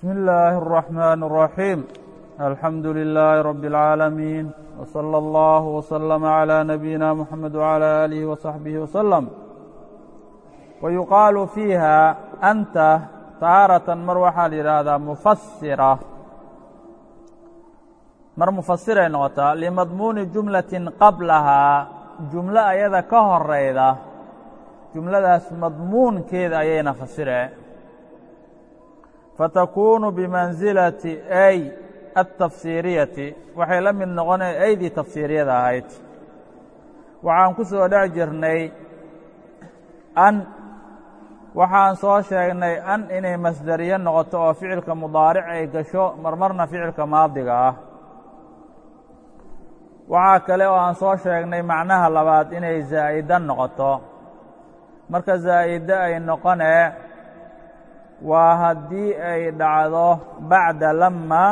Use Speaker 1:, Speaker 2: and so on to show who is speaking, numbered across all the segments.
Speaker 1: بسم الله الرحمن الرحيم الحمد لله رب العالمين وصلى الله وسلم على نبينا محمد وعلى آله وصحبه وسلم ويuqaaل فيiha أnta taarة mar waxaa la yidhaahdaa mufasira mar mufasiray noqotaa limadmuuni jumlaةi qablahaa jumlo ayada ka horayda jumladaas madmuunkeeda ayayna fasiree fatakunu bimansilati ay altafsiiriyati waxay la mid noqonay aydii tafsiiriyada ahayd. Waxaan ku soo dhex jirnay an waxaan soo sheegnay an inay masderiye noqoto oo ficilka mudaaric ay gasho marmarna ficilka maadiga ah. Waxaa kale oo aan soo sheegnay macnaha labaad inay zaa'ida noqoto. Marka zaa'ide ay noqonee waa haddii ay dhacdo bacda lama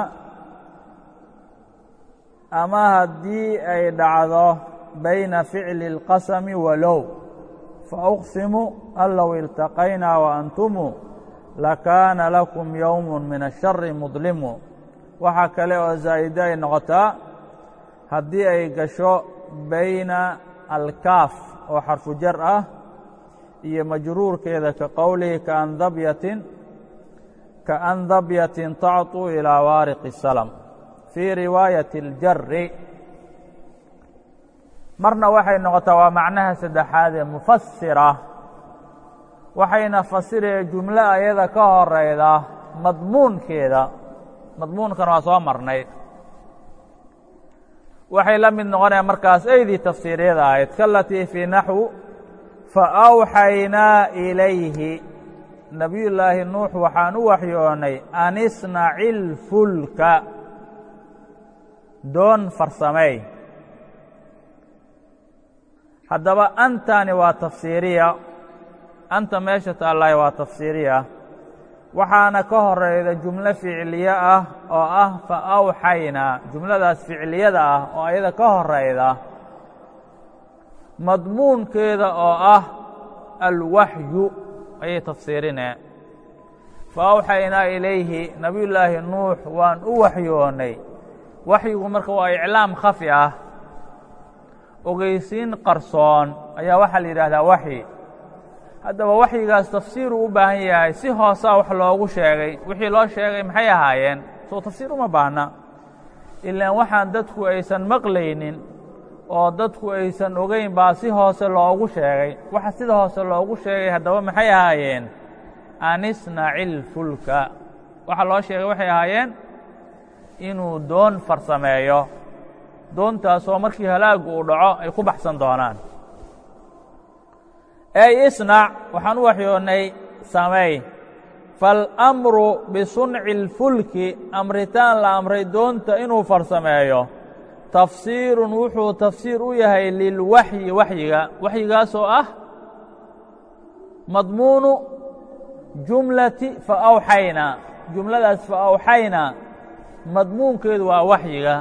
Speaker 1: ama haddii ay dhacdo bayna ficli اlqasami walow. Fauqsimu an low iltaqaynaa waantumu lakaana lakum yowm min ashari mudlimu. Waxaa kale oo zaa'ide ay noqotaa haddii ay gasho bayna alkaaf oo xarfu jar ah iyo majruurkeeda ka qowlihi kaan dabyatin kaandabyatin kaandabyatin tacطu ilىa waariqi salm fii riwaayaةi اljari marna waxay noqotaa waa macnaha saddexaadee mufasira waxayna fasiraya jumlo ayada ka horayda madmuunkeeda madmuunkan waa soo marnay waxay la mid noqonaya markaas aydii tafsiiriyada ahayd kalatii fii naxw faawxaynaa ilayhi nebiyullaahi nuux waxaan u waxyoonnay an isnaci اlfulka doon farsamey haddaba antani waa tafsiiriya. Anta meesha taallahay waa tafsiiriya. Waxaana ka horayda jumlo ficliye ah oo ah faawxaynaa jumladaas ficliyada ah oo ayada ka horayda madmuunkeeda oo ah alwaxyu ayay tafsiirinee faawxaynaa ilayhi nebiyullaahi nuux waan u waxyoonnay waxyigu marka waa iclaam khafi ah. Ogeysiin qarsoon ayaa waxaa la yidhaahdaa waxyi. Haddaba waxyigaas tafsiiruu u baahan yahay si hoosaa wax loogu sheegay. Wixii loo sheegay maxay ahaayeen? Soo tafsiir uma baahna. Ilaan waxaan dadku aysan maqlaynin oo dadku aysan ogeyn baa si hoose loogu sheegay. Waxa sida hoose loogu sheegay haddaba maxay ahaayeen? Anisnaci lfulka waxa loo sheegay waxay ahaayeen inuu doon farsameeyo. Doontaasoo markii halaagu uu dhaco ay ku baxsan doonaan. Ey isnac waxaan u waxyoonnay samey faalamru bisunci اlfulki amritaan la amray doonta inuu farsameeyo tafsiirun wuxuu tafsiir u yahay lilwaxyi waxyiga. Waxyigaasoo ah madmuunu jumlati faawxaynaa jumladaas faawxaynaa madmuunkeedu waa waxyiga.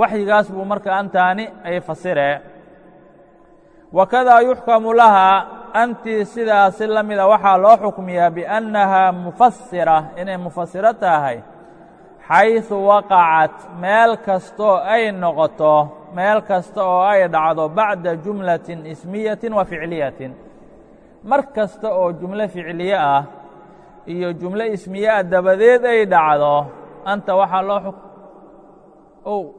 Speaker 1: Waxyigaas buu marka antaani ay fasiree wakadaa yuxkamu lahaa antii sidaasi la mida waxaa loo xukmiyaa biannahaa mufasira inay mufasiro tahay xayثu waqacat meel kastoo ay noqoto meel kasta oo ay dhacdo bacda jumlatin ismiyatin wa ficliyatin. Mar kasta oo jumlo ficliye ah iyo jumlo ismiye ah dabadeed ay dhacdo anta waxaa loo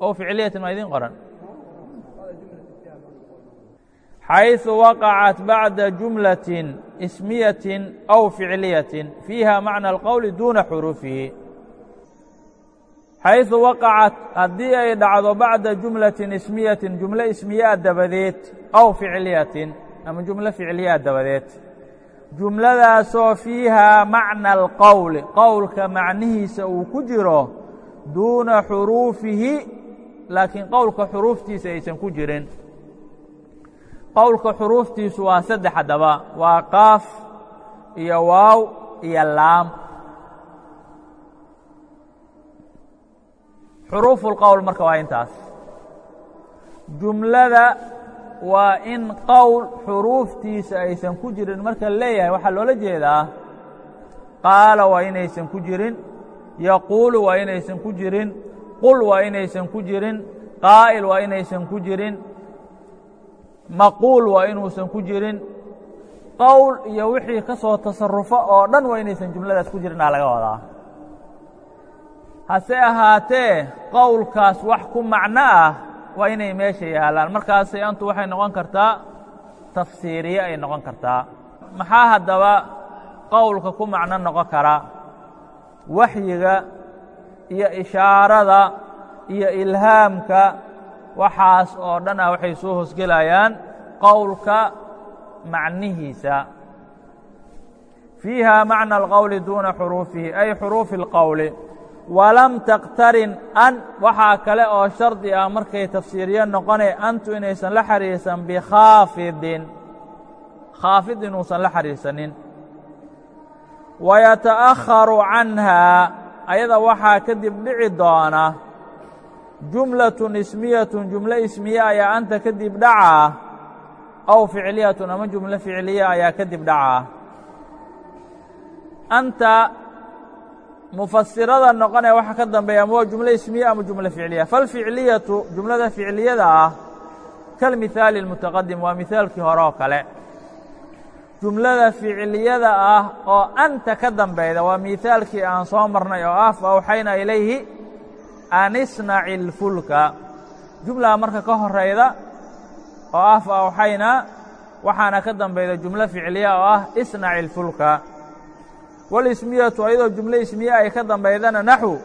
Speaker 1: ow ficliyatin waa idin qoran. Xayثu waqacat bacda jumlatin ismiyatin aw ficliyatin fiiha macna alqowli duuna xuruufihi xayثu waqacat haddii ay dhacdo bacda jumlatin ismiyatin jumlo ismiyaa dabadeed aw ficliyatin ama jumlo ficliyaa dabadeed jumladaasoo fiihaa macna alqowli qowlka macnihiisa uu ku jiro duuna xuruufihi laakiin qowlka xuruuftiisa aysan ku jirin qowlka xuruuftiisu waa saddex haddaba waa qaaf iyo waaw iyo laam xuruufulqowl marka waa intaas. Jumlada waa in qowl xuruuftiisa aysan ku jirin marka leeyahay. Waxaa loola jeedaa qaala waa inaysan ku jirin yaquulu waa inaysan ku jirin qul waa inaysan ku jirin qaa'il waa inaysan ku jirin maquul waa inuusan ku jirin. Qowl iyo wixii ka soo tasarufo oo dhan waa inaysan jumladaas ku jirinaa laga wadaa hase ahaatee qowlkaas wax ku macno ah waa inay meesha yaalaan. Markaasay antu waxay noqon kartaa tafsiiriye ay noqon kartaa. Maxaa haddaba qowlka ku macno noqon kara? Waxyiga iyo ishaarada iyo ilhaamka waxaas oo dhan ah waxay soo hoosgelayaan qowlka macnihiisa. Fiiha macna alqowli duuna xuruufihi ay xuruufi اlqowli walam taqtarin an waxaa kale oo shardi ah markay tafsiiriye noqonay antu inaysan la xariirsan bikhaafidin khaafid inuusan la xariirsanin. Wayata'akharu canhaa ayada waxaa kadib dhici doona jumlatun ismiyatun jumlo ismiye ayaa anta kadib dhacaa aw ficliyatun ama jumlo ficliya ayaa kadib dhacaa mufasirada noqonaya waxa ka dambeeya ama waa jumlo ismiya ama jumlo ficliya falficliyatu jumlada ficliyada ah kalmithaali اlmutaqadim waa mihaalkii hore oo kale jumlada ficliyada ah oo anta ka dambeyda waa mihaalkii aan soo marnay oo ah fa awxayna ilayhi an isnaci اlfulka jumlaa marka ka horayda oo ah fa awxayna waxaana ka dambeyda jumlo ficliya oo ah isnaci اlfulka wاlismiyatu ayadoo jumlo ismiye ay ka dambaydana naxu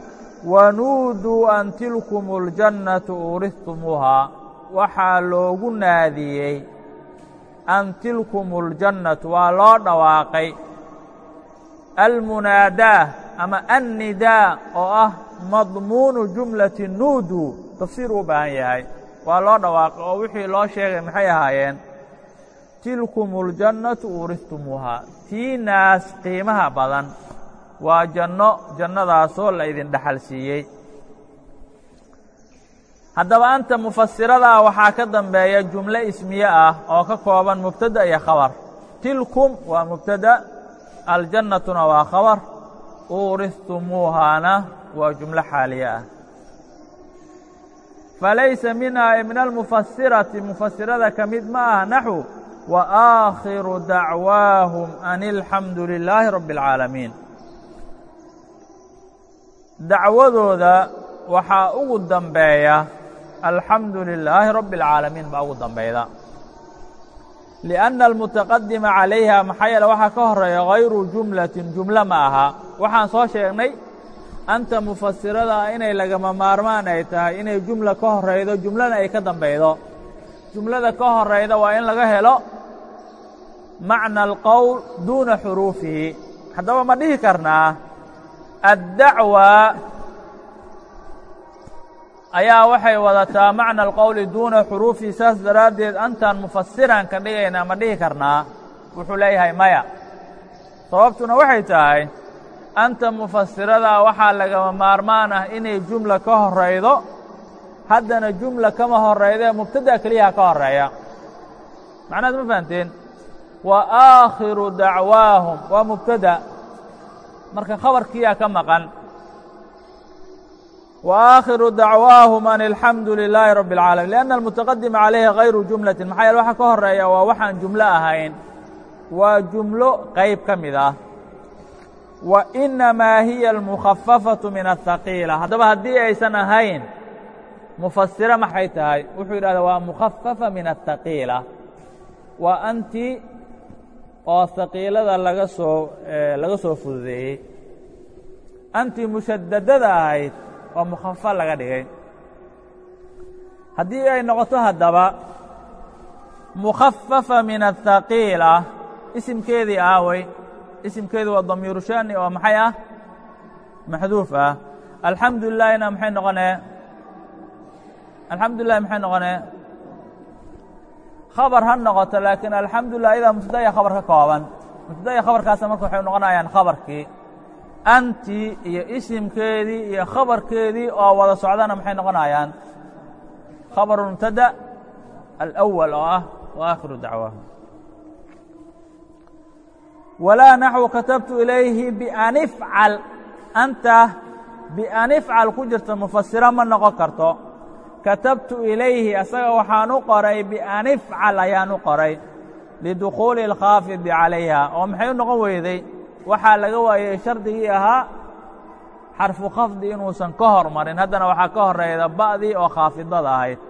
Speaker 1: wanuuduu an tilkum اljannatu uurihtumuuhaa waxaa loogu naadiyey an tilkum اljannatu waa loo dhawaaqay almunaadaa ama annidaa oo ah madmuunu jumlati nuudu tafsiir u baahan yahay waa loo dhawaaqay oo wixii loo sheegay maxay ahaayeen tilkum اljannatu uurihtumuuhaa tiinaas qiimaha badan. Waa janno jannadaasoo la idin dhaxal siiyey. Haddaba anta mufasiradaa waxaa ka dambeeya jumlo ismiye ah oo ka kooban mubtada iyo khabar. Tilkum waa mubtada aljannatuna waa khabar. Uurihtumuuhaana waa jumlo xaaliye ah. Falaysa minhaa min almufasirati mufasirada ka mid ma ah naxu وآkhiru dacwaahum an الxamdu لilaahi rabbi الcaalamiin dacwadooda waxaa ugu dambeeya alxamdu lilaahi rabbi الcaalamiin baa ugu dambeyda لأnna الmutaqadima calayha maxaa yeele waxaa ka horeeya غayru jumlatin jumlo ma aha waxaan soo sheegnay anta mufasirada inay lagama maarmaan ay tahay inay jumla ka horaydo jumlana ay ka dambeydo jumlada ka horayda waa in laga helo macna alqowl duuna xuruufihi. Haddaba ma dhihi karnaa addacwa ayaa waxay wadataa macna alqowli duuna xuruufihi saas daraaddeed antaan mufasiran ka dhigaynaa ma dhihi karnaa. Wuxuu leeyahay maya. Sababtuna waxay tahay anta mufasirada waxaa lagama maarmaan ah inay jumla ka horaydo haddana jumla kama horaydee mubtada keliyaha ka horreeya macnahaad ma fahanteen wa aakhiru dacwaahum waa mubtada. Marka khabarkiyaa ka maqan. Wa aakhiru dacwaahum an alxamdu lilaahi rabbi اlcaalamiin lianna almutaqadima calayhi hayru jumlatin. Maxaa yeele waxa ka horreeya waa waxaan jumlo ahayn. Waa jumlo qayb ka mid ah. Wa inamaa hiya almukhafafatu min aلthaqiila haddaba haddii aysan ahayn mufasiro maxay tahay? Wuxuu yidhahdaa waa mukhafafa min aلthaqiila waa anti oo haqiilada laga soo laga soo fududeeyey. Anti mushadadada ahayd oo mukhafafa laga dhigay. Haddii ay noqoto haddaba mukhafafa min aلthaqiila isimkeedii aawey isimkeedu waa damiiru shani oo maxay ah? Maxduuf ah. Alxamdu lilahina maxay noqonee alxamdu lilah maxay noqonee? Khabar ha noqoto laakiin alxamdulilah iyadaa mubtada iyo khabar ka kooban. Mubtada iyo khabarkaasa marka waxay noqonayaan khabarkii anti iyo isimkeedii iyo khabarkeedii oo wada socdana maxay noqonayaan? Khabaru mubtada alأwal oo ah wa aakhiru dacwaah walaa naxwu katabtu ilayhi bian ifcal. Anta bian ifcal ku jirta mufasiro ma noqon karto katabtu ilayhi asaga waxaan u qoray bian ifcal ayaan u qoray lidukhuuli اlkhaafidi calayha. Oo maxay u noqon weyday? Waxaa laga waayey shardigii ahaa xarfu khafdi inuusan ka hormarin. Haddana waxaa ka horeyda ba'dii oo khaafidada ahayd.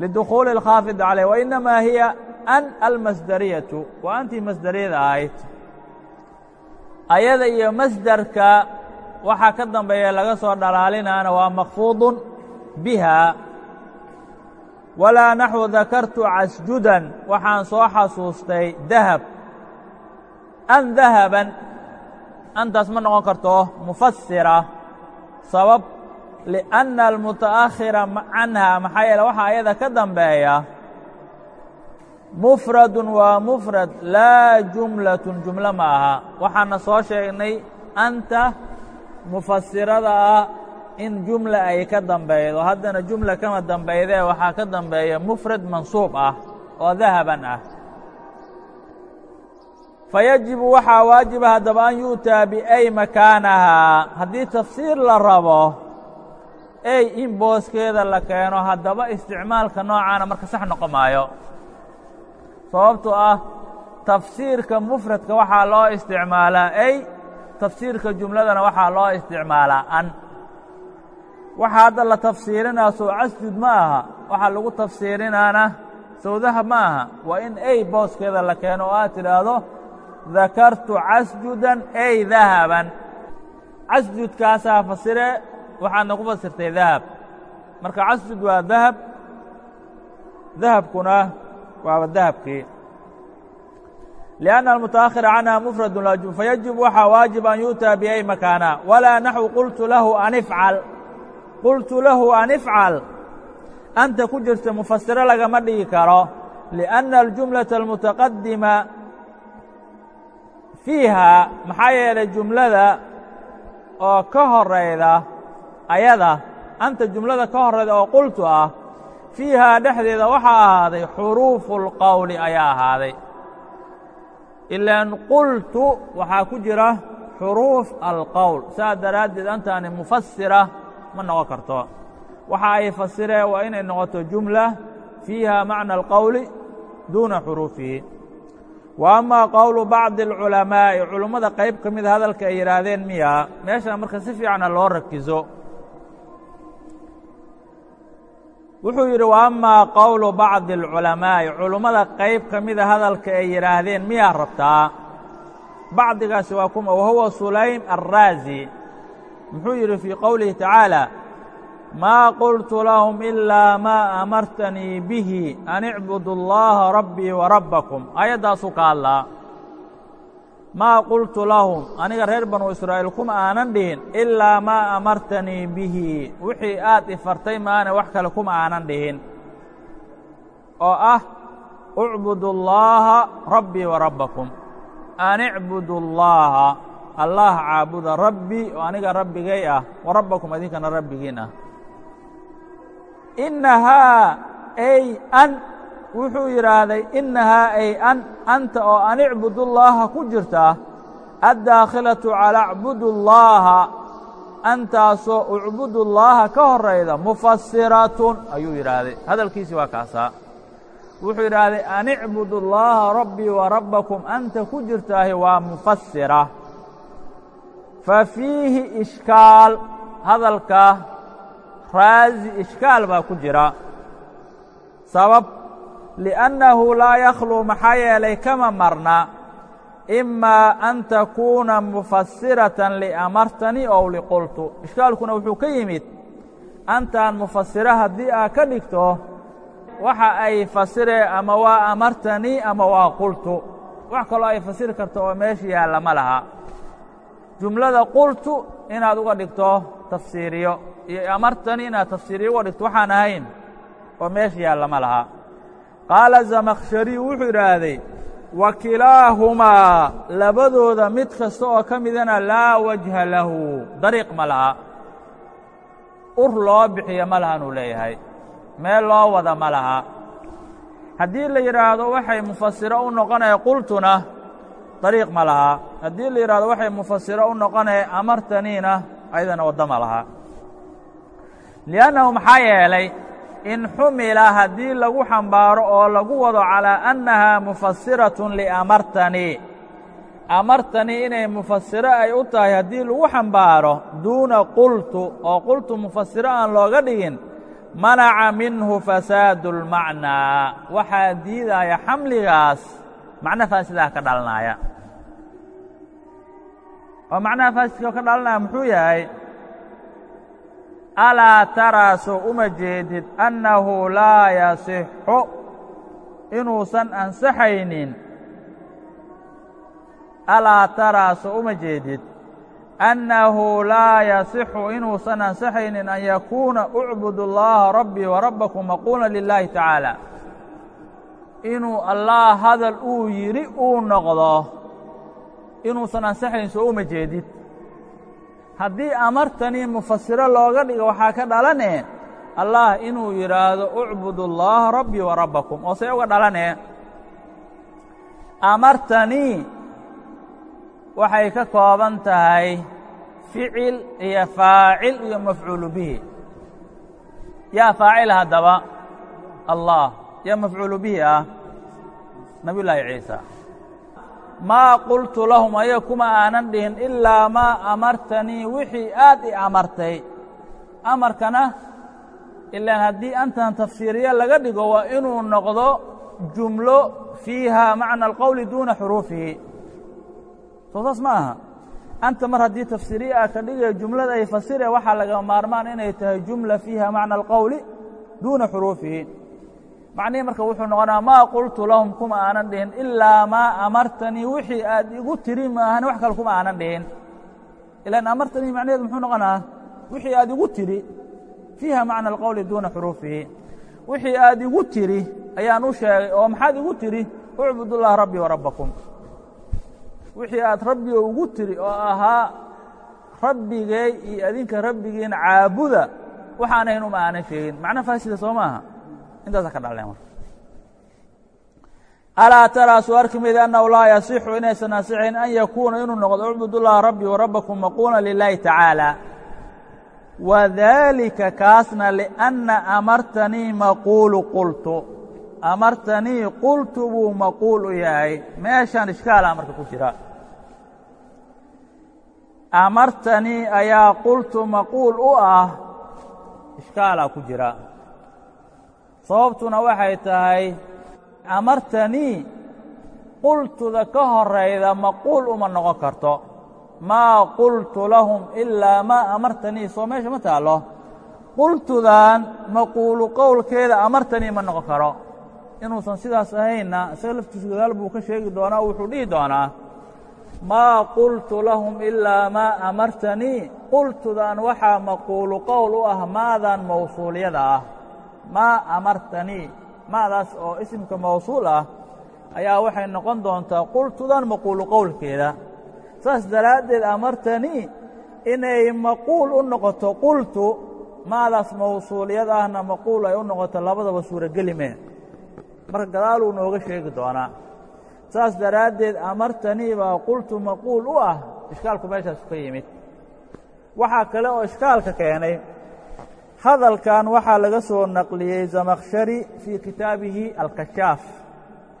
Speaker 1: Lidukhuuli اlkhaafid calayh wainamaa hiya an almasdariyatu waa antii masdariyada ahayd. Ayada iyo masdarka waxaa ka dambeeya laga soo dhalaalinaana waa makfuudun biha walaa naxwu dakartu casjudan waxaan soo xasuustay dahab an dahaban antaas ma noqon karto mufasira sabab liأnna almuta'akhira canha maxaa yeele waxaa ayada ka dambeeya mufradun waa mufrad laa jumlatun jumlo ma aha. Waxaana soo sheegnay anta mufasirada ah in jumla ay ka dambaydo haddana jumla kama dambaydee waxaa ka dambeeya mufrad mansuub ah oo dahaban ah. Fayajibu waxaa waajiba haddaba an yu'taa biay makaanahaa haddii tafsiir la rabo ey in booskeeda la keeno haddaba isticmaalka noocaana marka sax noqon maayo. Sababtoo ah tafsiirka mufradka waxaa loo isticmaalaa ey tafsiirka jumladana waxaa loo isticmaalaa an waxa hadda la tafsiirinaa sow casjud ma aha waxaa lagu tafsiirinaana sowdaha ma aha waa in ey booskeeda la keeno oo aad tidhaahdo dakartu casjudan ey dahaban casjudkaasaa fasire waxaadna ku fasirtay dahab marka casjud waa dahab dahabkuna waaba dahabkii لأن المتأkhر canha mfrad lajum fayaجib waxaa waaجib an yuؤtaa biay makaana walaa naxو qultu lahu an ifcal qultu lahu an ifcal anta ku jirta mufasiro lagama dhigi karo لأنa الجumlaة الmutaqadima fiiha maxaa yeelay jumlada oo ka horayda ayada anta jumlada ka horayda oo qultu ah fiihaa dhexdeeda waxaa ahaaday xuruufu اlqowli ayaa ahaaday ilaan qultu waxaa ku jira xuruuf alqowl saas daraaddeed antaani mufasira ma noqon karto. Waxa ay fasireen waa inay noqoto jumla fiiha macna alqowli duuna xuruufihi. Wa amaa qowlu bacdi alculamaa'i culummada qayb ka mida hadalka ay yidhaahdeen miya meeshaan marka si fiicana loo rakiso. Wuxuu yidhi wa amaa qowlu bacdi alculamaa'i culummada qayb ka mida hadalka ay yidhaahdeen miyaa rabtaa? Bacdigaasi waa kuma wahuwa sulaym alraazi muxuu yidhi fii qowlihi tacaala maa qultu lahum ilaa maa amartanii bihi an icbudu اllaha rabbii wa rabbakum aayaddaasuu ka hadlaa maa qultu lahum aniga reer banu israa'iil kuma aanan dhihin ilaa maa amartanii bihi wixii aad ifartay maane wax kale kuma aanan dhihin oo ah ucbudu اllaaha rabbii wa rabbakum an icbudu اllaaha allah caabuda rabbii oo aniga rabbigay ah wa rabbakum idinkana rabbigiin ah. Innahaa ay an wuxuu yidhaahday innahaa ay an anta oo an icbudu llaaha ku jirta addaakhilatu calaa acbudu llaaha antaasoo ucbudu llaaha ka horayda mufasiratun ayuu yidhaahday. Hadalkiisii waa kaasaa. Wuxuu yidhaahday an icbudu llaaha rabbii wa rabbakum anta ku jirtaahi waa mufasira fa fiihi ishkaal hadalka raazi ishkaal baa ku jira. Sabab liأnnahu laa yakhluu maxaa yeelay kama marna imaa an takuuna mufasiratan liamartanii ow liqultu. Ishkaalkuna wuxuu ka yimid antaan mufasira haddii aad ka dhigto waxa ay fasiree ama waa amartanii ama waa qultu. Wax kaloo ay fasiri karto oo meesha yaalla ma laha jumlada qultu inaad uga dhigto tafsiiriyo iyo amartanii inaad tafsiiriyo uga dhigto waxaan ahayn oo meesha yaalla ma laha. Qaala zamakhshariy wuxuu idhaahday wa kilaahumaa labadooda mid kasta oo ka midana laa wajha lahu. Dariiq ma laha. Ur loo bixiyo ma lahanuu leeyahay. Meel loo wada ma laha. Haddii la yidhaahdo waxay mufasiro u noqonaya qultuna dariiq ma laha. Haddii la yidhahdo waxay mufasiro u noqonee amartaniina ayadana waddo ma laha. Liannahu maxaa yeelay in xumila haddii lagu xambaaro oo lagu wado calaa annahaa mufasiratun liamartanii amartanii inay mufasiro ay u tahay haddii lagu xambaaro duuna qultu oo qultu mufasiro aan looga dhigin manaca minhu fasaadu اlmacnaa waxaa diidaya xamligaas macno faasidaha ka dhalanaya. Oo macnaha faasidka ka dhalanaya muxuu yahay alaa taraa soo uma jeedid annahu laa yasixu inuusan ansaxaynin alaa taraa soo uma jeedid annahu laa yasixu inuusan ansaxaynin an yakuuna ucbud اllaha rabbii warabbakum maquula lilaahi tacaala inuu allah hadal uu yidhi uu noqdo inuusan ansaxayn soo uma jeedid. Haddii amartanii mufasiro looga dhigo waxaa ka dhalane allah inuu yidhaahdo ucbud اllaha rabbii warabbakum oo see uga dhalane amartanii waxay ka kooban tahay ficil iyo faacil iyo mafcuulu bihi. Yaa faacil haddaba allah yaa mafcuulu bihi ah nabiy llaahi ciisa maa qultu lahum aya kuma aanan dhihin ilaa maa amartanii wixii aad i amartay. Amarkana ilaan haddii antan tafsiiriya laga dhigo waa inuu noqdo jumlo fiiha macna alqowli duuna xuruufihi. Soo saas ma aha. Anta mar haddii tafsiiriya ah ka dhigaya jumlada ay fasire waxaa laga maarmaan inay tahay jumla fiiha macna alqowli duuna xuruufihi macnihii marka wuxuu noqonaa maa qultu lahum kuma aanan dhihin ilaa maa amartanii wixii aad igu tiri maahan wax kale kuma aanan dhihin ilaan amartanii macnaheedu muxuu noqonaa wixii aad igu tiri fiiha macna alqowli duuna xuruufihi. Wixii aad igu tiri ayaan u sheegay oo maxaad igu tiri ucbud اllaha rabbii warabbakum wixii aad rabbiga ugu tiri oo ahaa rabbigay iyo adinka rabbigiina caabuda waxaanayn uma aanan sheegin macno faasida soo maaha intaasa ka dhalnay marka alaa taraa suu arki mayda annahu laa yasixu inaysan asixayn an yakuuna inuu noqdo ucbud اllaha rabbii warabbakum maquula lilaahi tacaala wadalika kaasna liأnna amartanii maquulu qultu. Amartanii qultu buu maquul u yahay. Meeshan ishkaala marka ku jira. Amartanii ayaa qultu maquul u ah ishkaalaa ku jira sababtuna waxay tahay amartanii qultuda ka horayda maquul uma noqon karto. Maa qultu lahum ilaa maa amartanii soo meesha ma taallo. Qultudan maquulu qowlkeeda amartanii ma noqon karo. Inuusan sidaas ahaynna isaga laftiisa gadaal buu ka sheegi doonaa o wuxuu dhihi doonaa maa qultu lahum ilaa maa amartanii qultudan waxaa maquulu qowl u ah maadan mawsuuliyada ah maa amartanii maadaas oo isimka mawsuul ah ayaa waxay noqon doontaa qultudan maquulu qowlkeeda. Saas daraaddeed amartanii inay maquul u noqoto qultu maadaas mawsuuliyad ahna maquul ay u noqoto labadaba suurogeli mee marka gadaaluu nooga sheegi doonaa. Saas daraaddeed amartanii baa qultu maquul u ah ishkaalku meeshaasu ka yimid. Waxaa kale oo ishkaalka keenay hadalkan waxaa laga soo naqliyey zamakhshari fii kitaabihi alkashaaf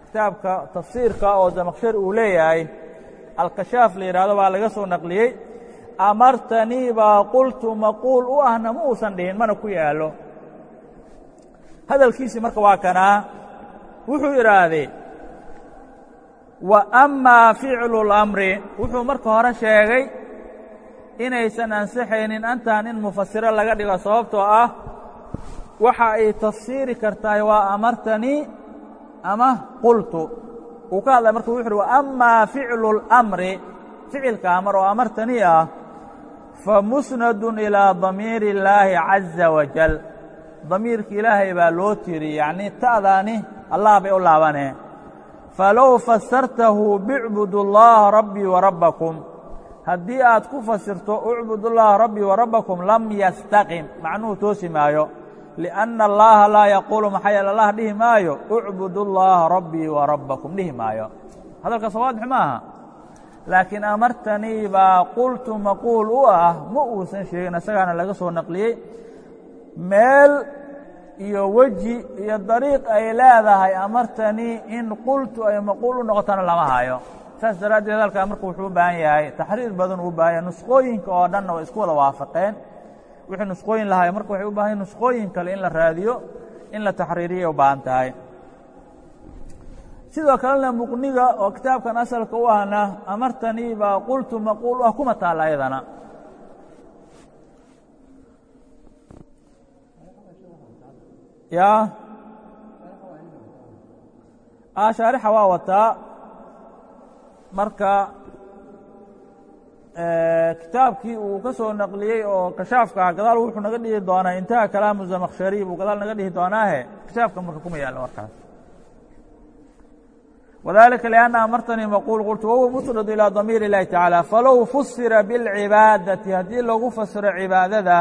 Speaker 1: kitaabka tafsiirka oo zamakhshari uu leeyahay alkashaaf la yidhahdo baa laga soo naqliyey amartanii baa qultu maquul u ahna ma uusan dhihin mana ku yaallo. Hadalkiisii marka waa kanaa wuxuu idhaahdee wa amaa ficlu اlamri wuxuu marka hore sheegay inaysan ansaxaynin antan in mufasiro laga dhigo sababtoo ah waxa ay tafsiiri kartahay waa amartanii ama qultu uu ka hadlay marka wuxu uhi wa amaa ficlu اlamri ficilka amar oo amartanii ah famusnadun ilaa damiiri اllaahi caza wajal damiirka ilaahay baa loo tiri yacnii ta'daani allah bay u laabanee falow fasartahu bicbud اllaha rabbii warabbakum haddii aad ku fasirto ucbud اllaha rabbii warabbakum lam yastaqim macnuhu toosi maayo liأnna allaha laa yaquulu maxaa yeele allah dhihi maayo ucbud اllaha rabbii warabbakum dhihi maayo hadalkaas waadix maaha laakiin amartanii baa qultu maquul u ah ma uusan sheegin isagaana laga soo naqliyey meel iyo weji iyo dariiq ay leedahay amartanii in qultu ay maquul u noqotana lama hayo saas daraaddeed hadalkaa marka wuxuu u baahan yahay taxriir badan uu baahan yahay. Nusqooyinka oo dhanna way isku wada waafaqeen. Wixii nusqooyin lahaay marka waxay u baahan yahin nusqooyin kale in la raadiyo in la taxriiriyay u baahan tahay. Sidoo kalena muqniga oo kitaabkan asalka u ahna amartanii baa qultu maquul ah kuma taalla ayadana ya shaarixa waa wataa marka kitaabkii uu ka soo naqliyey oo kashaafka gadaal wuxuu naga dhihi doonaa intaha kalaamu zamakshari buu gadaal naga dhihi doonaahe kashaafka marka kuma yaalo markaas وذلika لأنa amartanii maqul qultu wahuwa musnad ilىa damiir الlahi tacaalى falow fusira bاlcibaadaةi haddii lagu fasiro cibaadada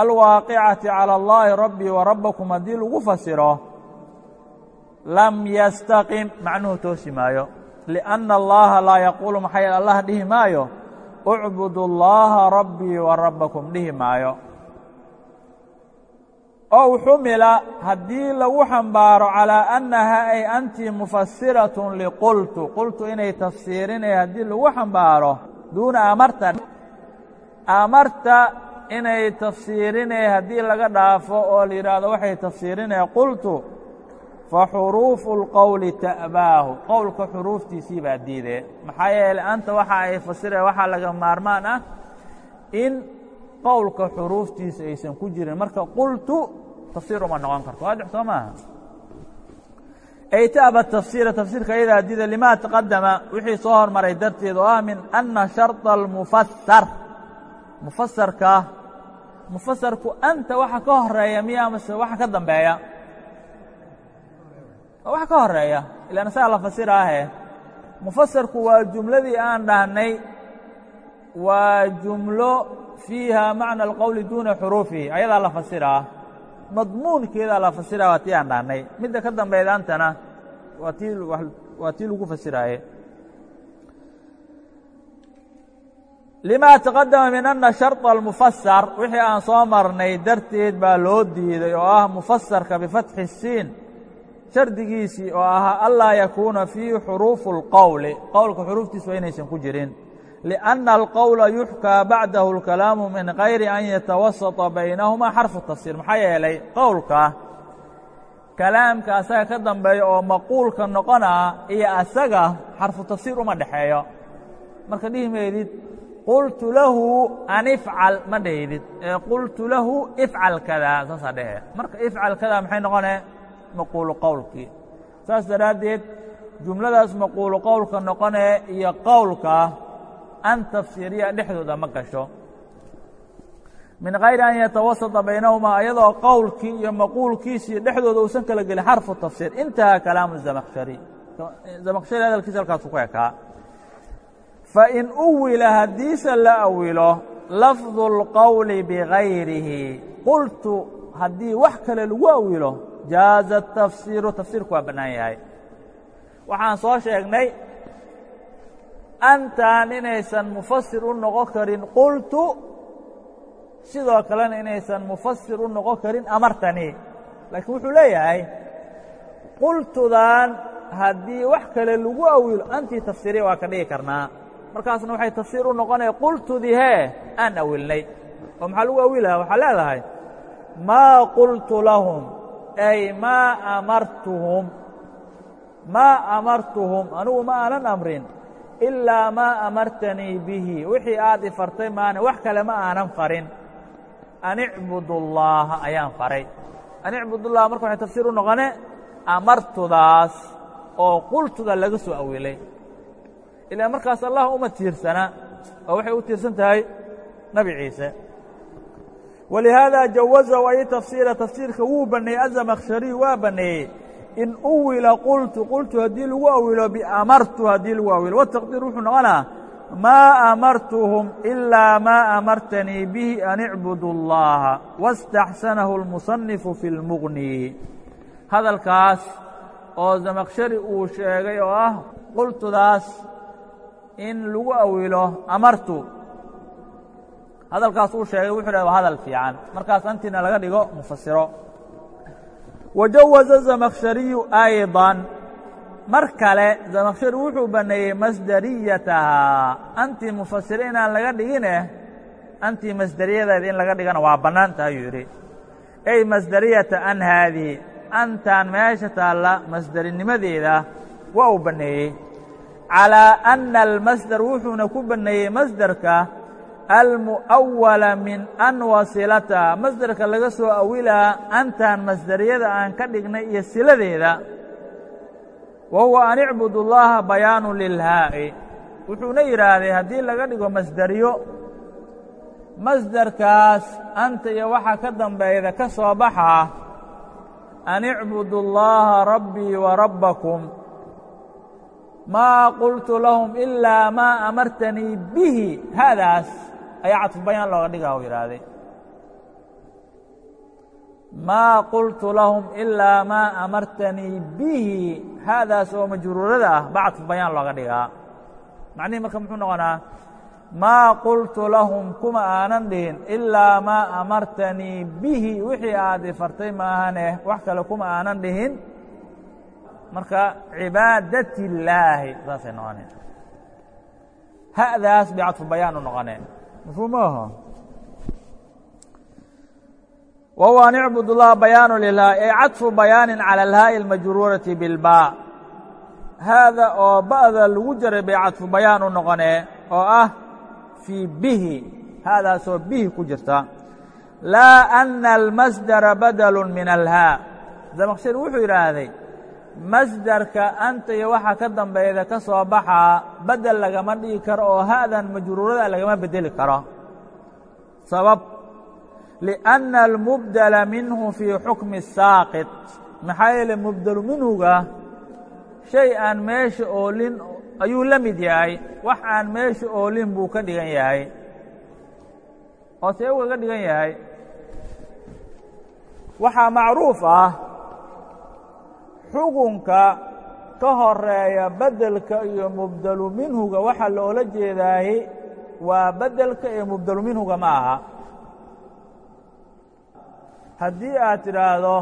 Speaker 1: alwaaqicaةi calى اllahi rabbii وrabakum haddii lagu fasiro lam ystaqim macnuhu toosi maayo لأnna اllaha laa yaquulu maxaa yeele allah dhihi maayo اcbud اllaha rabbii وrabakum dhihi maayo ow xumila haddii lagu xambaaro calىa annaha ay anti mufasiraة liqultu qultu inay tafsiirinaya haddii lagu xambaaro duuna amarta amarta inay tafsiirinaya haddii laga dhaafo oo la yidhaahdo waxay tafsiirinaya qultu faxuruufu lqowli ta'baahu qowlka xuruuftiisii baa diidee maxaa yeele anta waxa ay fasire waxaa laga maarmaan ah in qowlka xuruuftiisa aysan ku jirin marka qultu tafsiir uma noqon karto waadix soo maaha aytaaba tafsiira tafsiirka ayadaa diida limaa taqadama wixii soo hormaray darteed oo ah min anna sharطa almufasar mufasarka mufasarku anta waxa ka horreeya miya amase waxa ka dambeeya waxa ka horeeya ilan isaga la fasiraahe mufasarku waa jumladii aan dhahnay waa jumlo fiiha macna اlqowli duna xuruufihi ayadaa la fasiraa madmuunkeedaa la fasira waa tii aan dhahnay midda ka dambaydaantana waa tii waa tii lagu fasiraaye lima taqadama min ana sharطa اlmufasar wixii aan soo marnay darteed baa loo diiday oo ah mufasarka bifatxi الsiin shardigiisii oo ahaa anlaa yakuuna fiihi xuruufu اlqowli qowlka xuruuftiis waa inaysan ku jirin لأن الqowلa يuxkىa baعdahu الkalaamu min غayri an yatawasaطa baynahuma xarفu tafsir maxaa yeelay qowlka kalaamka asaga ka dambeeya oo maquulka noqonaa iyo asaga xarfu tafsiir uma dhexeeyo marka dhihi maydid qultu lahu an ifcal ma dhaydid ee qultu lahu ifcal kada saasaa dhehe marka ifcal kada maxay noqone maquulu qowlkii saas daraaddeed jumladaas maquulu qowlka noqonee iyo qowlka an tafsiiriya dhexdooda ma gasho. Min hayri an yatawasata baynahumaa ayadoo qowlkii iyo maquulkiisii dhexdooda uusan kala gelin xarfu tafsiir. Intahaa kalaamu zamaqshari zamaqshari hadalkiisa halkaasu ku ekaa. Fain uwila haddiise la awilo lafdu اlqowli bigayrihi qultu haddii wax kale lagu awilo jaaza tafsiiru tafsiirku waa bannaan yahay. Waxaan soo sheegnay antan inaysan mufasir u noqon karin qultu. Sidoo kalena inaysan mufasir u noqon karin amartani laakiin wuxuu leeyahay qultudan haddii wax kale lagu awilo antii tafsiiriya waa ka dhigi karnaa. Markaasna waxay tafsiir u noqonaya qultudii hee aan awilnay. Oo maxaa lagu awilaha waxaa leedahay maa qultu lahum ay maa amartuhum maa amartuhum anigu ma aanan amrin ilaa maa amartanii bihi wixii aad i fartay maane wax kale ma aanan farin an icbud اllaha ayaan faray an icbudullah marka waxay tafsiir u noqone amartudaas oo qultuda laga soo awilay ilaa markaas allah uma tiirsana oo waxay u tiirsan tahay nebi ciise walihaada jawazahu ay tafsiira tafsiirka wuu banneeyey azamakhshariy waa banneeyey in uwila qultu qultu haddii lagu awilo biamartu haddii lagu awilo wataqdiir wuxuu noqonaa maa amartuhum ilaa maa amartanii bihi an icbudu اllaha waاstaxsanahu اlmusanifu fi اlmuغni hadalkaas oo zamakshari uu sheegay oo ah qultudaas in lagu awilo amartu hadalkaas uu sheegay wuxuu dhahay waa hadal fiican. Markaas antiina laga dhigo mufasiro wajawaza zamakhshariyu aydan. Mar kale zamakhshari wuxuu baneeyey masdariyatahaa antii mufasiro inaan laga dhigine antii masderiyadeeda in laga dhigana waa bannaan taha ayuu yidhi. Ay masdariyata an haadihi antaan meesha taalla masdarinimadeeda waa uu baneeyey calaa anna almasdar wuxuuna ku banneeyey masdarka almu'awala min an wasilata masderka laga soo awilaa antaan masderiyada aan ka dhignay iyo siladeeda. Wa huwa an icbud اllaha bayaanu lilhaa'i. Wuxuuna yidhaahday haddii laga dhigo masderiyo masderkaas anta iyo waxa ka dambeeyda ka soo baxaa an icbudu اllaha rabbii wa rabbakum. Maa qultu lahum ilaa maa amartanii bihi haadaas ayaa cadfu bayaan looga dhigaa u yidhaahday. Maa qultu lahum ilaa maa amartanii bihi. Haadaas oo majruurada ah baa cadfu bayaan looga dhigaa. Macnihi marka muxuu noqonaa maa qultu lahum kuma aanan dhihin ilaa maa amartanii bihi. Wixii aad ifartay maahane wax kale kuma aanan dhihin. Marka cibaadat illaahi saasay noqoneen. Ha'daas bay cadfu bayaan u noqoneen mafhuum aho wa huwa an icbud اllaha bayaanu lilhaa ay cadfu bayaanin calى alhaa'i اlmajruurati bilbaa haada oo ba'da lagu jaray bay cadfu bayaan u noqonee oo ah fii bihi haadaasoo bihi ku jirta laa ana almasdara badlu min alhaa zamaqshari wuxuu yidhaahday masdarka anta iyo waxa ka dambeeyda ka soo baxaa bedel lagama dhigi karo oo ha'dan majruurada lagama bedeli karo. Sabab liأnna almubdala minhu fii xukmi saaqit maxaa yeele mubdelu minhuga shay aan meesha oolin ayuu la mid yahay wax aan meesha oolin buu ka dhigan yahay. Oo see uu kaga dhigan yahay. Waxaa macruuf ah xukunka ka horreeya beddelka iyo mubdelu minhuga waxa loola jeedaahi waa beddelka iyo mubdelu minhuga ma aha. Haddii aad tidhaahdo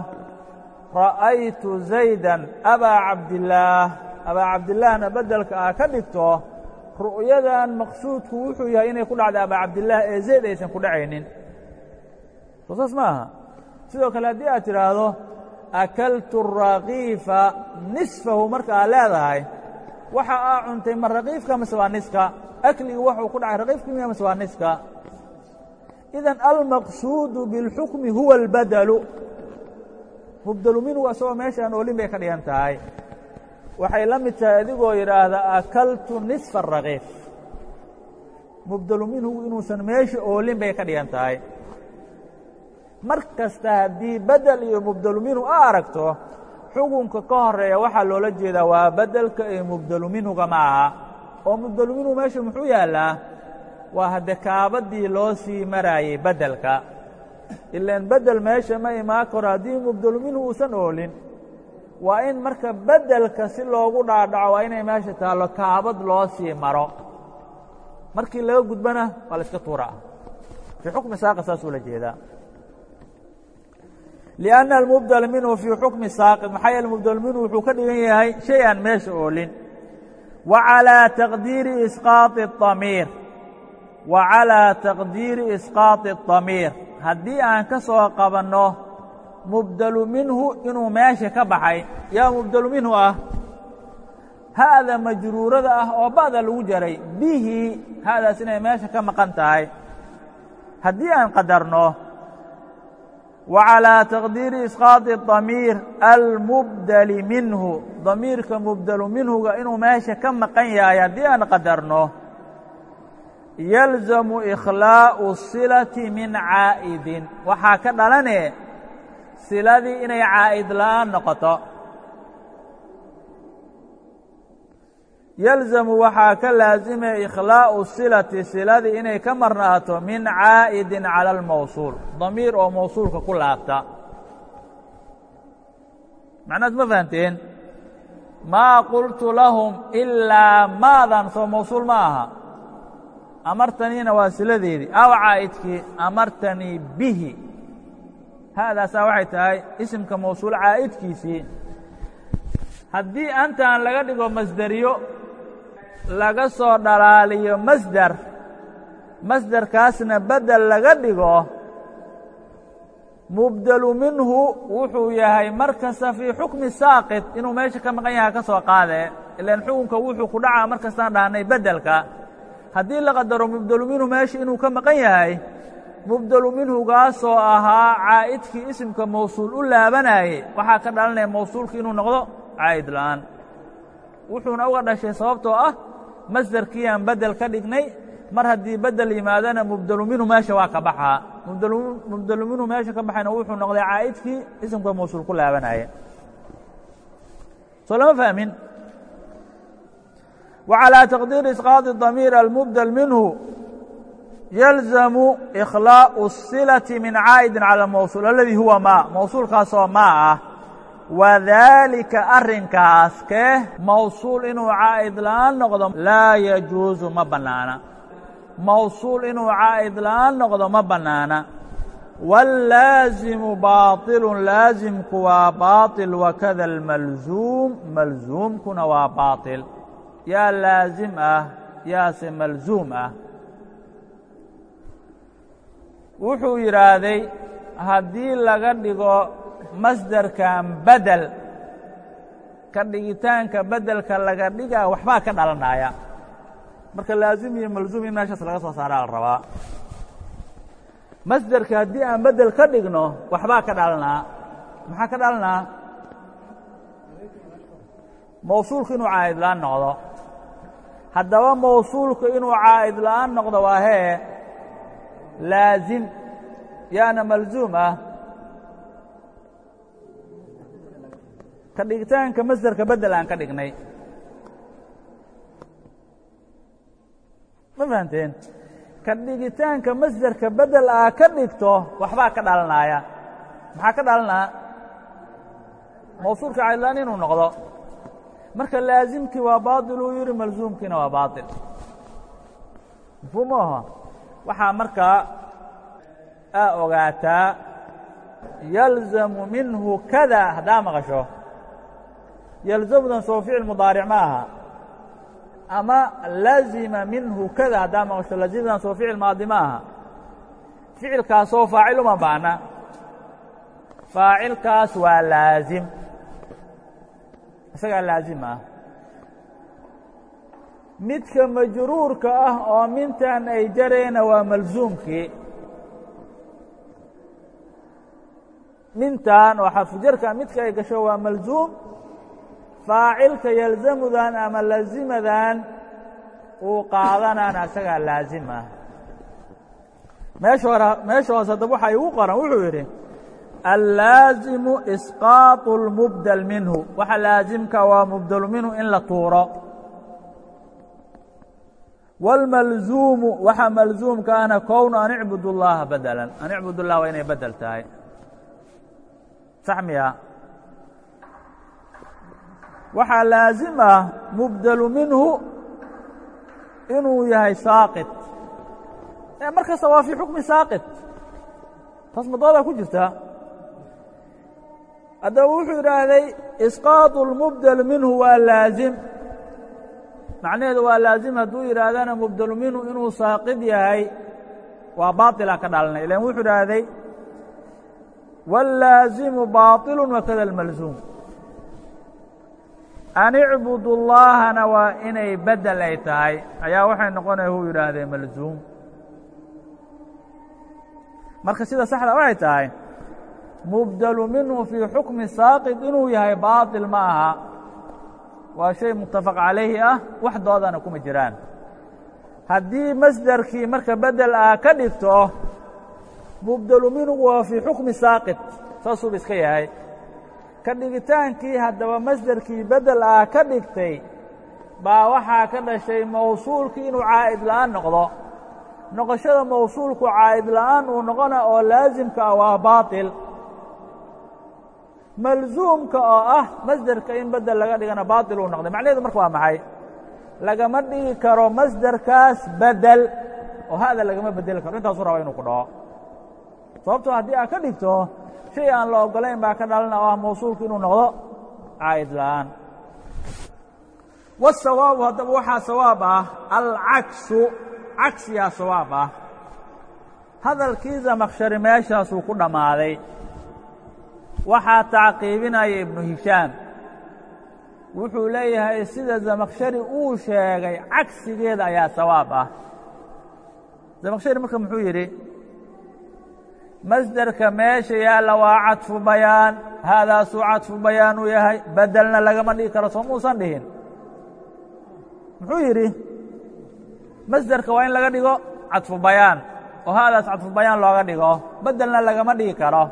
Speaker 1: ra'aytu zaydan abaa cabdillaah abaa cabdillaahna beddelka aad ka dhigto ru'yadan maqsuudku wuxuu yahay inay ku dhacda abaa cabdillaah ee zayd aysan ku dhacaynin. Soo saas ma aha sidoo kale haddii aad tidhaahdo akaltu rakiifa nisfahu marka aad leedahay waxa aa cuntay ma rakiifka mase waa niska akligu waxuu ku dhacay rakiifka miya mase waa niska idan almaqsuudu biاlxukmi huwa اlbadelu mubdelu minhu asagoo meeshaan oolin bay ka dhigan tahay waxay la mid tahay adigoo yidhaahda akaltu nisfa arakiif mubdelu minhu inuusan meesha oolin bay ka dhigan tahay mar kasta haddii bedel iyo mubdelu minhu a aragto xukunka ka horreeya waxaa loola jeedaa waa bedelka iyo mubdelu minhuga ma aha. Oo mubdelu minhu meesha muxuu yaallaa? Waa hadde kaabadii loo sii maraayey beddelka. Ilaan beddel meesha ma imaan karo haddii mubdelu minhu uusan oolin. Waa in marka beddelka si loogu dhaadhaco waa inay meesha taallo kaabad loo sii maro. Markii laga gudbana waa la iska tuuraa. Fii xukmi saaqa saasuu la jeedaa لأنa الmubdل minhu fii xukmi saaqط maxaa yeele mubdel minhu wuxuu ka dhigan yahay shay aan meesha oolin وعalىa taqdiiri isqaaطi الضamiir wa calىa taqdiiri isqaaطi الضamiir haddii aan ka soo qabanno mubdelu minhu inuu meesha ka baxay yaa mubdelu minhu ah ha'da majruurada ah oo ba'da lagu jaray bihi ha'daas inay meesha ka maqan tahay haddii aan qadarno وعalىa تaqdiiri isqaaطi الضamiir almubdeli minhu damiirka mubdelu minhuga inuu meesha ka maqan yahay haddii aan qadarno yalzamu ikhlaaءu الsilati min caa'idin waxaa ka dhalane siladii inay caa'id la'aan noqoto Yalzamu waxaa ka laazimaya ikhlaa'u silati siladii inay ka marnaato min caa'idin cala almawsuul damiir oo mawsuulka ku laabta. Macnahaas ma fahamteen maa qultu lahum ilaa maadan soo mawsuul ma aha. Amartaniina waa siladeedii. Aw caa'idkii amartanii bihi. Haadaasaa waxay tahay isimka mawsuul caa'idkiisii. Haddii antaan laga dhigo masderiyo laga soo dhalaaliyo masder masderkaasna bedel laga dhigo mubdelu minhu wuxuu yahay mar kasta fii xukmi saaqid inuu meesha ka maqan yahay ka soo qaadee ilaan xukunka wuxuu ku dhacaa mar kastaan dhahnay beddelka haddii la qadaro mubdelu minhu meesha inuu ka maqan yahay mubdelu minhugaasoo ahaa caa'idkii isimka mawsuul u laabanayey. Waxaa ka dhalanaya mawsuulka inuu noqdo caa'id la'aan. Wuxuuna uga dhashay sababtoo ah masderkii aan beddel ka dhignay mar haddii beddel yimaadana mubdelu minhu meesha waa ka baxaa mubdelu minhu meesha ka baxayna wuxuu noqday caa'idkii isimka mawsuul ku laabanaya soo lama fahmin وعلى تقدير إسقاط الضمير المبدل منه يلزم إخلاء الصلة من عاaئد على الموصول الذي هو mا موصuلkaasoo mا ah وذلika arinkaas kee موصuل inuu cاa'د la'aan noqdo lاa يجuuز ma banaana موصuل inuu cاa'د la'aan noqdo ma banaana واللاaزم باطل lاaزمku waa باطل وkذا الملزوم ملزومkuna waa باطل yaa laazim ah yaase malzuum ah wuxuu yidhaahday haddii laga dhigo masderkan bedel ka dhigitaanka bedelka laga dhigaa waxbaa ka dhalanaya. Marka laazim iyo malzuum in meeshaas laga soo saaraa la rabaa. Masderka haddii aan bedel ka dhigno waxbaa ka dhalanaa. Maxaa ka dhalanaa? Mawsuulku inuu caa'id la'aan noqdo. Haddaba mawsuulku inuu caa'id la'aan noqdo waa hee laazim yaana malzuum ah ka dhigitaanka masderka bedel aan ka dhignay. Ma fahamteen ka dhigitaanka masderka bedel aa ka dhigto waxbaa ka dhalanaya maxaa ka dhalanaa mawsuulka caa'id la'aan inuu noqdo. Marka laazimkii waa baaطil uu yihi malzuumkiina waa baaطil mafhuum aha. Waxaa markaa aa ogaataa yalzamu minhu kada haddaa maqasho yalzamudan soo ficil mudaaric ma aha. Ama lazima minhu kada haddaa maqasho lazimdan soo ficil maadi ma aha. Ficilkaasoo faacil uma baana faacilkaas waa laazim. Isagaa laazim ah. Midka majruurka ah oo mintan ay jarayna waa malzuumkii mintan oo xarfujarka midka ay gasho waa malzuum faacilka yalzamudan ama lazimadan uu qaadanana isagaa laazim ah meesha hore meesha hoose haddaba waxaa igu qoran wuxuu yidhi allaazimu isqaaطu اlmubdel minhu waxa laazimka waa mubdelu minhu in la tuuro wاlmalzuumu waxa malzuumka ahna kownu an icbud اllaha bedelan an icbud اllah waa inay bedel tahay sax miya waxaa laazim ah mubdelu minhu inuu yahay saaqit mar kasta waa fii xukmi saaqit taas madoodaa ku jirta haddaba wuxuu yidhaahday isqaaطu اlmubdel minhu waa laazim macnaheedu waa laazim hadduu yidhaahdana mubdelu minhu inuu saaqid yahay waa baaطila ka dhalanay ilan wuxuu idhaahday wاllaazimu baaطilu wakada اlmalzuum an icbud اllahana waa inay bedel ay tahay. Ayaa waxay noqonaya huu yidhaahdee malzuum. Marka sida saxda waxay tahay mubdelu minhu fii xukmi saaqid inuu yahay baaطil ma aha. Waa shay muttafaq calayhi ah wax doodana kuma jiraan. Haddii masderkii marka bedel ah ka dhigto mubdelu minhu waa fii xukmi saaqid saasuuba iska yahay ka dhigitaankii haddaba masderkii bedel ah ka dhigtay baa waxaa ka dhashay mawsuulkii inuu caa'id la'aan noqdo. Noqoshada mawsuulku caa'id la'aan uu noqona oo laasimka ah waa baaطil malzuumka oo ah masderka in bedel laga dhigana baaطil uu noqday. Macnaheedu marka waa maxay? Lagama dhigi karo masderkaas bedel oo hada lagama bedeli karo. Intaasuu raba inuu ku dhaho sababtoo haddii aad ka dhigto shay aan la ogolayn baa ka dhalana oo ah mawsuulku inuu noqdo caa'id la'aan. Wasawaabu haddaba waxaa sawaab ah alcaksu cagsiyaa sawaab ah. Hadalkii zamakshari meeshaasuu ku dhammaaday. Waxaa tacqiibinaya ibnu hishaam. Wuxuu leeyahay sida zamakshari uu sheegay cagsigeeda ayaa sawaab ah. Zamakshari marka muxuu yidhi masderka meesha yaalla waa cadfu bayaan. Haadaasuu cadfu bayaan yahay. Bedelna lagama dhigi karo soo muusan dhihin. Muxuu yidhi? Masderka waa in laga dhigo cadfu bayaan. Oo haadaas cadfu bayaan looga dhigo. Bedelna lagama dhigi karo.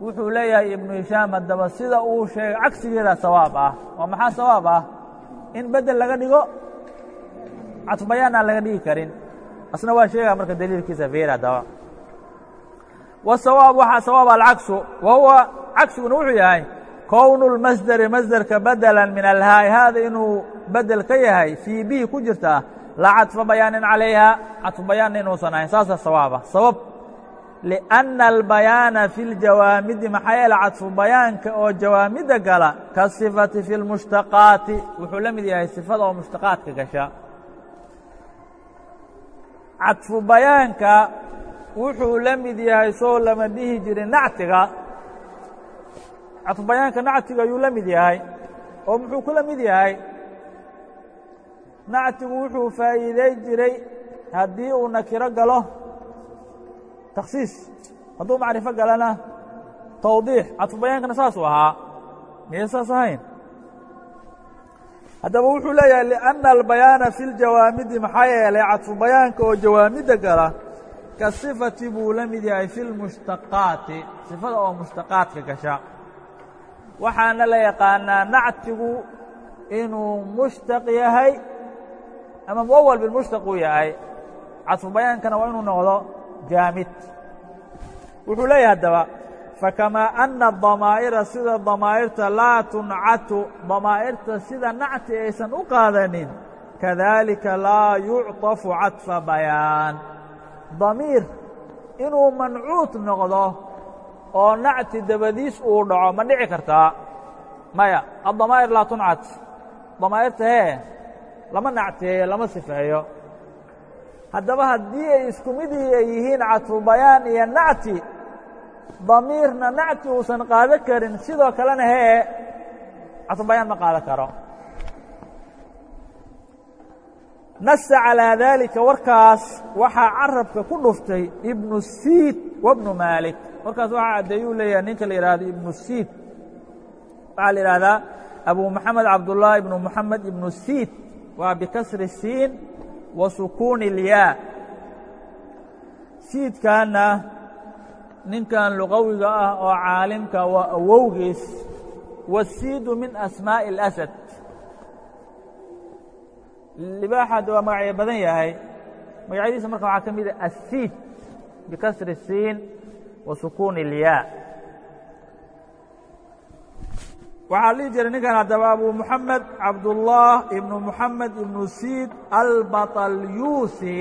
Speaker 1: Wuxuu leeyahay ibnu hishaam haddaba sida uu sheegay cagsigeeda sawaab ah. Oo maxaa sawaab ah? In bedel laga dhigo cadfu bayaan aan laga dhigi karin. Asna waa sheegaya marka daliilkiisa fiir haddaba wasawaab waxaa sawaab alcagsu wa huwa cagsiguna wuxuu yahay kownu lmasderi masderka badela min alhaai. Haada inuu bedel ka yahay fii bihi ku jirta laa cadfa bayaanin calayha cadfu bayaanna inuusan ahayn saasa sawaaba. Sabab liأnna albayaana fi ljawaamidi maxaa yeele cadfu bayaanka oo jawaamidda gala ka sifati fi lmushtaqaati wuxuu la mid yahay sifada oo mushtaqaadka gasha. Cadfu bayaanka wuxuu la mid yahay soo lama dhihi jirin nactiga. Cadfu bayaanka nactiga ayuu la mid yahay oo muxuu kula mid yahay? Nactigu wuxuu faa'iiday jiray haddii uu nakiro galo. Takhsiis hadduu macrifo galana. Tawdiix cadfu bayaankana saasuu ahaa. Miyay saas ahayn? Haddaba wuxuu leeyahay liأnna albayaana fi ljawaamidi maxaa yeelay cadfu bayaanka oo jawaamidda gala ka sifati buu la mid yahay fi lmushtaqaati sifada oo mushtaqaadka gasha. Waxaana la yaqaanaa nactigu inuu mushtaq yahay ama muawal bilmushtaq uu yahay. Cadfu bayaankana waa inuu noqdo jaamid. Wuxuu leeyahay haddaba fakamaa anna damaa'ira sida damaa'irta laa tuncatu damaa'irta sida nacti aysan u qaadanin kadalika laa yucطafu cadfa bayaan damiir inuu mancuud noqdo oo nacti dabadiis uu dhaco ma dhici kartaa. Maya addamaa'ir laa tuncat. Damaa'irta hee lama nacteeyo lama sifeeyo. Haddaba haddii ay isku midii ay yihiin cadfu bayaan iyo nacti damiirna nacti uusan qaado karin sidoo kalena hee cadfu bayaan ma qaado karo nasa calىa daalika warkaas waxaa carabka ku dhuftay ibnu siid wabnu maalik warkaas waxaa caddeeyuu leeyahay ninka la yidhaahdo ibnu siid waxaa la yidhahdaa abu moxamed cabdullahi ibnu moxamed ibnu siid waa bikasri siin wa sukuuni اlyaa siidkaana ninkan luqawiga ah oo caalimka waa awowgiis wasiidu min asmaaءi اlasad libaaxaada waa magacyo badan yahay magacyadiisa marka waxaa ka mida asiid bikasri الsiin wa sukuuni اlyaa waxaa dhihi jiray ninkan haddaba abu moxamed cabdullah ibnu moxamed ibnu siid albaطalyuusi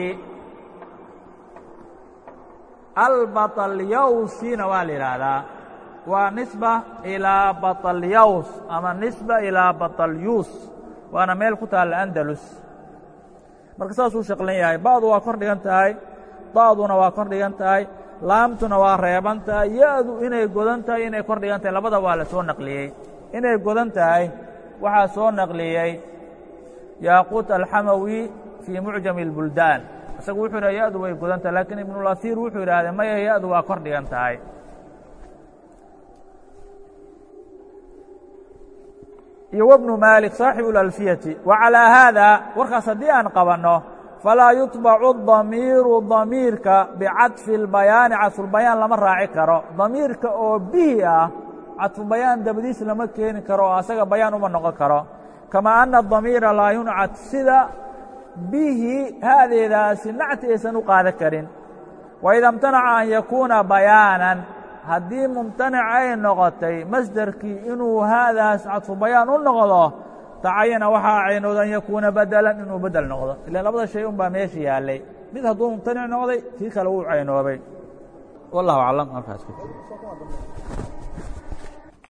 Speaker 1: albaطalyawsina waa la yidhaahdaa waa nisba ilaa baطalyaws ama nisba ilaa baطalyuus waana meel ku taalla andalus marka saasuu shaqlan yahay ba'du waa kor dhigan tahay da'duna waa kor dhigan tahay laamtuna waa reeban tahay ya-du inay godan tahay inay kor dhigan tahay. Labada waa la soo naqliyey. Inay godan tahay waxaa soo naqliyey yaaquut alxamawi fii mucjami اlbuldaan isagu wuxuu yidhah ya-du way godan tahay lakiin ibnulasiir wuxuu yidhahdee maya ya-du waa kor dhigan tahay iyo wbnu maalik saaxibu اlalfiyati wa calىa haada warkaas haddii aan qabanno falaa yuطbacu damiiru damiirka bicadfi اlbayaani cadfulbayaan lama raaci karo damiirka oo bihi ah cadfubayaan dabadiis lama keeni karo oo asaga bayaan uma noqon karo kamaa ana damiira laa yuncad sida bihi haadeedaasi nacti aysan u qaadan karin waida اmtanaca an yakuuna bayaanan haddii mumtanic ay noqotay masderkii inuu haadaas cadfu bayaan u noqdo tacayana waxaa caynooda an yakuuna bedelan inuu bedel noqdo. Ilan labada shay un baa meesha yaallay. Mid hadduu mumtanic noqday kii kale wuu caynoobay wallahu aclam halkaas